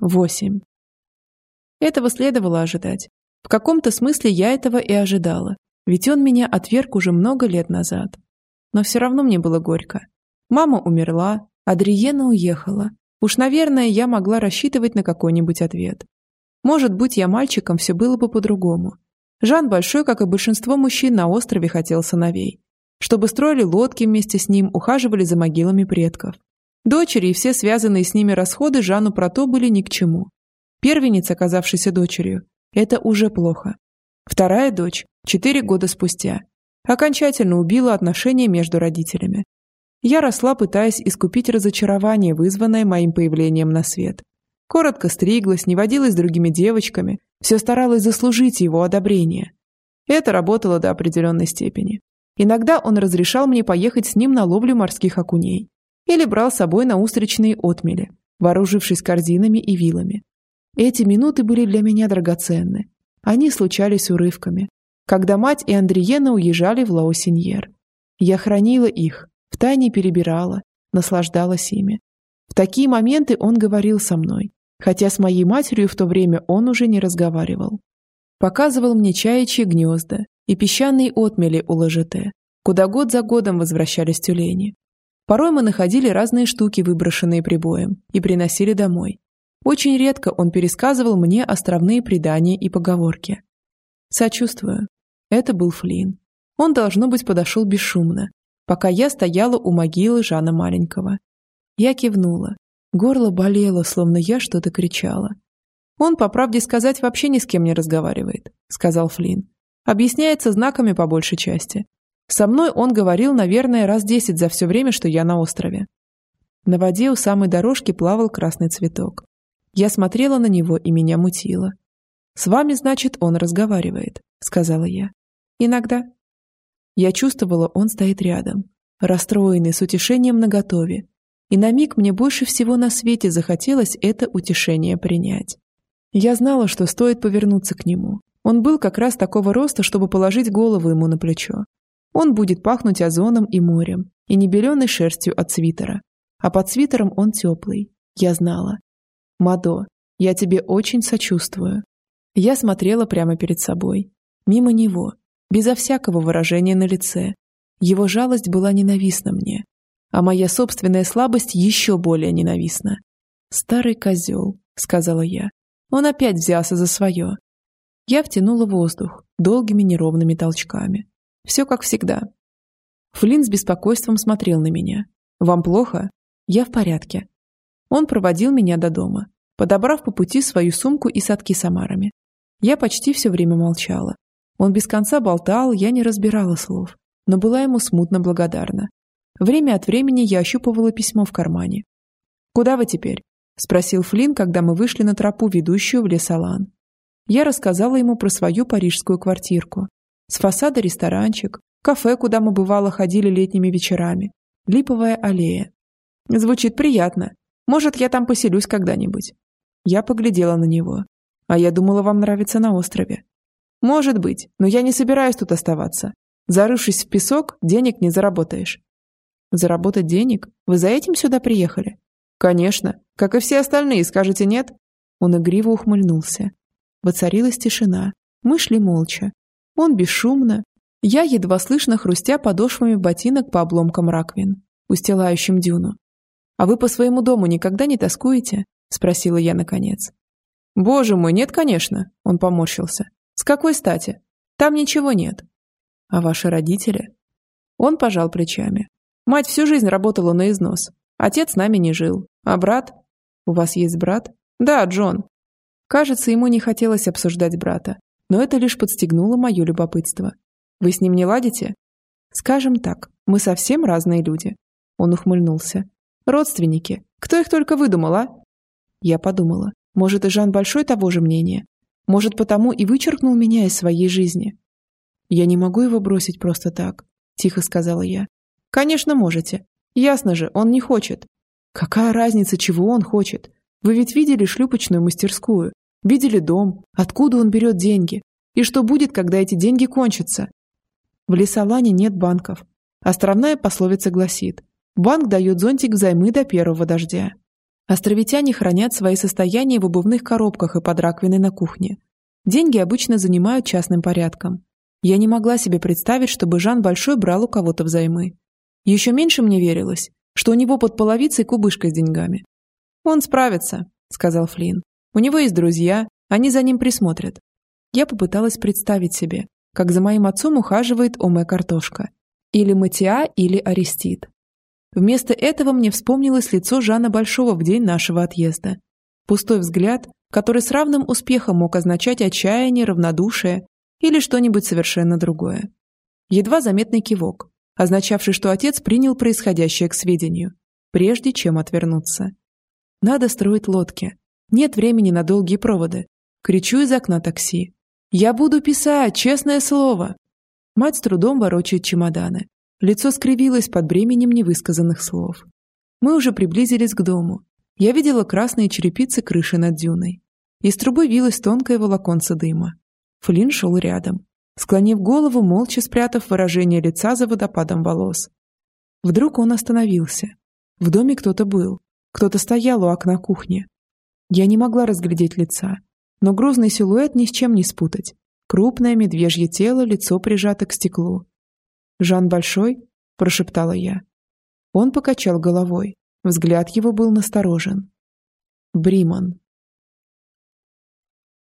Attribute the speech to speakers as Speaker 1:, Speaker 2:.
Speaker 1: Восемь. Этого следовало ожидать. В каком-то смысле я этого и ожидала, ведь он меня отверг уже много лет назад. Но все равно мне было горько. Мама умерла, Адриена уехала. Уж, наверное, я могла рассчитывать на какой-нибудь ответ. Может быть, я мальчиком, все было бы по-другому. Жан Большой, как и большинство мужчин на острове, хотел сыновей. Чтобы строили лодки вместе с ним, ухаживали за могилами предков. Дочери и все связанные с ними расходы Жану Прото были ни к чему. Первенец, оказавшийся дочерью, это уже плохо. Вторая дочь, четыре года спустя, окончательно убила отношения между родителями. Я росла, пытаясь искупить разочарование, вызванное моим появлением на свет. Коротко стриглась, не водилась с другими девочками, все старалась заслужить его одобрение. Это работало до определенной степени. Иногда он разрешал мне поехать с ним на ловлю морских окуней. Или брал с собой на устричные отмели, вооружившись корзинами и вилами. Эти минуты были для меня драгоценны. Они случались урывками, когда мать и Андриена уезжали в Лаосиньер. Я хранила их, втайне перебирала, наслаждалась ими. В такие моменты он говорил со мной, хотя с моей матерью в то время он уже не разговаривал. Показывал мне чаячьи гнезда и песчаные отмели у ЛЖТ, куда год за годом возвращались тюлени. Порой мы находили разные штуки, выброшенные прибоем, и приносили домой. Очень редко он пересказывал мне островные предания и поговорки. Сочувствую. Это был Флинн. Он, должно быть, подошел бесшумно, пока я стояла у могилы Жана Маленького. Я кивнула. Горло болело, словно я что-то кричала. «Он, по правде сказать, вообще ни с кем не разговаривает», — сказал Флинн. «Объясняется знаками по большей части. Со мной он говорил, наверное, раз десять за все время, что я на острове». На воде у самой дорожки плавал красный цветок. Я смотрела на него, и меня мутило. «С вами, значит, он разговаривает», — сказала я. «Иногда». Я чувствовала, он стоит рядом, расстроенный, с утешением наготове, и на миг мне больше всего на свете захотелось это утешение принять. Я знала, что стоит повернуться к нему. Он был как раз такого роста, чтобы положить голову ему на плечо. Он будет пахнуть озоном и морем, и небеленой шерстью от свитера. А под свитером он теплый. Я знала. Мадо, я тебе очень сочувствую. Я смотрела прямо перед собой. Мимо него, безо всякого выражения на лице. Его жалость была ненавистна мне, а моя собственная слабость еще более ненавистна. «Старый козел», — сказала я. Он опять взялся за свое. Я втянула воздух долгими неровными толчками. Все как всегда. Флинн с беспокойством смотрел на меня. «Вам плохо?» «Я в порядке». Он проводил меня до дома, подобрав по пути свою сумку и садки с омарами. Я почти все время молчала. Он без конца болтал, я не разбирала слов, но была ему смутно благодарна. Время от времени я ощупывала письмо в кармане. «Куда вы теперь?» – спросил Флинн, когда мы вышли на тропу, ведущую в Лесолан. Я рассказала ему про свою парижскую квартирку. С фасада ресторанчик, кафе, куда мы бывало ходили летними вечерами, липовая аллея. Звучит приятно. Может, я там поселюсь когда-нибудь. Я поглядела на него. А я думала, вам нравится на острове. Может быть, но я не собираюсь тут оставаться. Зарывшись в песок, денег не заработаешь. Заработать денег? Вы за этим сюда приехали? Конечно. Как и все остальные, скажете нет? Он игриво ухмыльнулся. Воцарилась тишина. Мы шли молча. Он бесшумно. Я едва слышно хрустя подошвами ботинок по обломкам раковин, устилающим дюну. «А вы по своему дому никогда не тоскуете?» – спросила я наконец. «Боже мой, нет, конечно!» – он поморщился. «С какой стати? Там ничего нет». «А ваши родители?» Он пожал плечами. Мать всю жизнь работала на износ. Отец с нами не жил. А брат? У вас есть брат? Да, Джон. Кажется, ему не хотелось обсуждать брата. Но это лишь подстегнуло мое любопытство. Вы с ним не ладите? Скажем так, мы совсем разные люди. Он ухмыльнулся. Родственники. Кто их только выдумал, а? Я подумала. Может, и Жан Большой того же мнения. Может, потому и вычеркнул меня из своей жизни. Я не могу его бросить просто так, тихо сказала я. Конечно, можете. Ясно же, он не хочет. Какая разница, чего он хочет? Вы ведь видели шлюпочную мастерскую, видели дом, откуда он берет деньги, и что будет, когда эти деньги кончатся. В Лесолане нет банков. Островная пословица гласит, банк дает зонтик взаймы до первого дождя. Островитяне хранят свои состояния в обувных коробках и под раковиной на кухне. Деньги обычно занимают частным порядком. Я не могла себе представить, чтобы Жан Большой брал у кого-то взаймы. Еще меньше мне верилось, что у него под половицей кубышка с деньгами. «Он справится», — сказал Флинн. «У него есть друзья, они за ним присмотрят». Я попыталась представить себе, как за моим отцом ухаживает Оме Картошка. Или Матиа, или Арестит. Вместо этого мне вспомнилось лицо Жана Большого в день нашего отъезда. Пустой взгляд, который с равным успехом мог означать отчаяние, равнодушие или что-нибудь совершенно другое. Едва заметный кивок, означавший, что отец принял происходящее к сведению, прежде чем отвернуться. Надо строить лодки. Нет времени на долгие проводы. Кричу из окна такси. «Я буду писать, честное слово!» Мать с трудом ворочает чемоданы. Лицо скривилось под бременем невысказанных слов. Мы уже приблизились к дому. Я видела красные черепицы крыши над дюной. Из трубы вилось тонкое волоконце дыма. Флинн шел рядом, склонив голову, молча спрятав выражение лица за водопадом волос. Вдруг он остановился. В доме кто-то был. Кто-то стоял у окна кухни. Я не могла разглядеть лица, но грозный силуэт ни с чем не спутать. Крупное медвежье тело, лицо прижато к стеклу. «Жан Большой?» – прошептала я. Он покачал головой. Взгляд его был насторожен. «Бриман»,